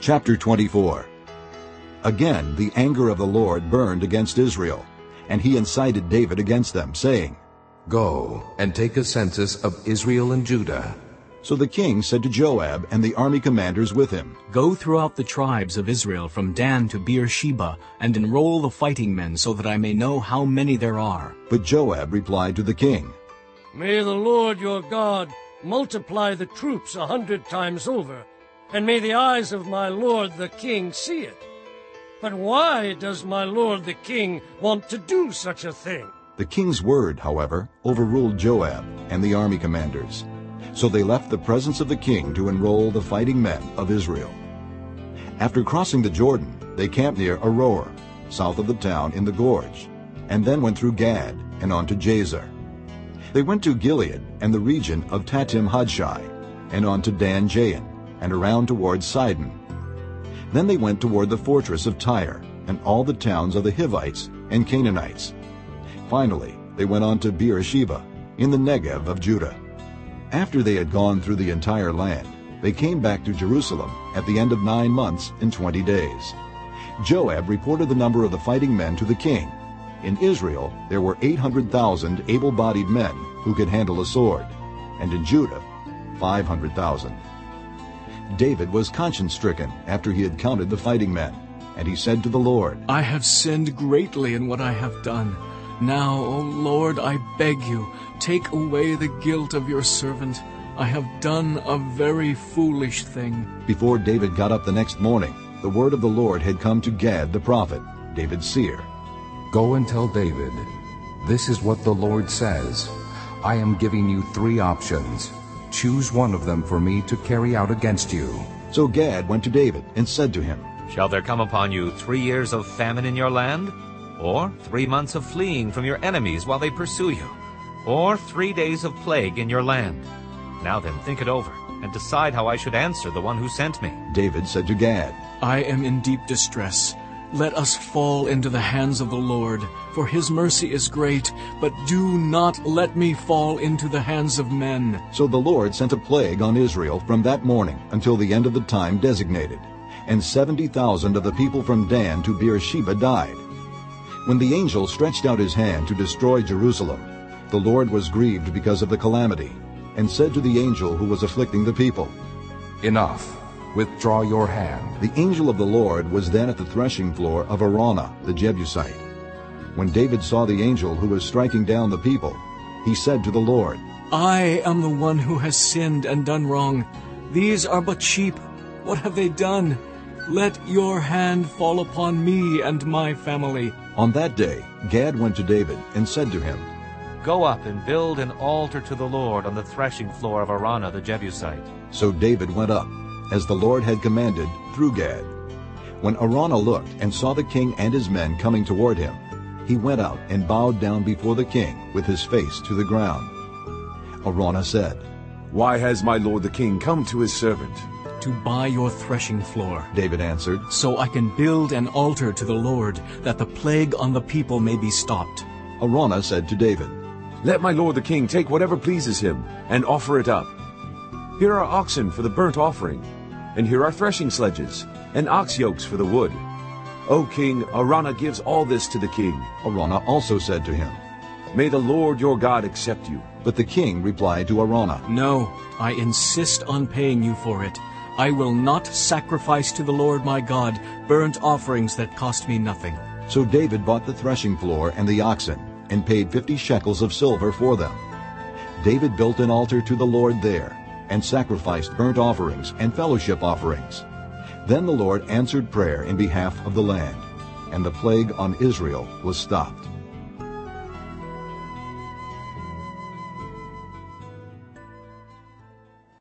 Chapter 24 Again the anger of the Lord burned against Israel, and he incited David against them, saying, Go and take a census of Israel and Judah. So the king said to Joab and the army commanders with him, Go throughout the tribes of Israel from Dan to Beersheba, and enroll the fighting men, so that I may know how many there are. But Joab replied to the king, May the Lord your God multiply the troops a hundred times over, and may the eyes of my lord the king see it. But why does my lord the king want to do such a thing? The king's word, however, overruled Joab and the army commanders. So they left the presence of the king to enroll the fighting men of Israel. After crossing the Jordan, they camped near Aroer, south of the town in the gorge, and then went through Gad and on to Jazer. They went to Gilead and the region of Tahtim Hodshi, and on to Dan Jaan, and around towards Sidon. Then they went toward the fortress of Tyre, and all the towns of the Hivites and Canaanites. Finally, they went on to Beersheba, in the Negev of Judah. After they had gone through the entire land, they came back to Jerusalem at the end of nine months and twenty days. Joab reported the number of the fighting men to the king. In Israel there were 800,000 able-bodied men who could handle a sword, and in Judah 500,000. David was conscience-stricken after he had counted the fighting men, and he said to the Lord, I have sinned greatly in what I have done. Now, O Lord, I beg you, take away the guilt of your servant. I have done a very foolish thing. Before David got up the next morning, the word of the Lord had come to Gad the prophet, David's seer. Go and tell David, This is what the Lord says. I am giving you three options. Choose one of them for me to carry out against you. So Gad went to David and said to him, Shall there come upon you three years of famine in your land? Or three months of fleeing from your enemies while they pursue you? Or three days of plague in your land? Now then, think it over, and decide how I should answer the one who sent me. David said to Gad, I am in deep distress. Let us fall into the hands of the Lord, for his mercy is great, but do not let me fall into the hands of men. So the Lord sent a plague on Israel from that morning until the end of the time designated, and 70,000 of the people from Dan to Beersheba died. When the angel stretched out his hand to destroy Jerusalem, the Lord was grieved because of the calamity, and said to the angel who was afflicting the people, Enough. Withdraw your hand. The angel of the Lord was then at the threshing floor of Araunah the Jebusite. When David saw the angel who was striking down the people, he said to the Lord, I am the one who has sinned and done wrong. These are but sheep. What have they done? Let your hand fall upon me and my family. On that day Gad went to David and said to him, Go up and build an altar to the Lord on the threshing floor of Araunah the Jebusite. So David went up, as the Lord had commanded, through Gad. When Araunah looked and saw the king and his men coming toward him, he went out and bowed down before the king with his face to the ground. Araunah said, Why has my lord the king come to his servant? To buy your threshing floor, David answered, so I can build an altar to the Lord, that the plague on the people may be stopped. Araunah said to David, Let my lord the king take whatever pleases him, and offer it up. Here are oxen for the burnt offering, and here are threshing sledges, and ox yokes for the wood. O king, Araunah gives all this to the king. Araunah also said to him, May the Lord your God accept you. But the king replied to Araunah, No, I insist on paying you for it. I will not sacrifice to the Lord my God burnt offerings that cost me nothing. So David bought the threshing floor and the oxen, and paid fifty shekels of silver for them. David built an altar to the Lord there, and sacrificed burnt offerings and fellowship offerings. Then the Lord answered prayer in behalf of the land, and the plague on Israel was stopped.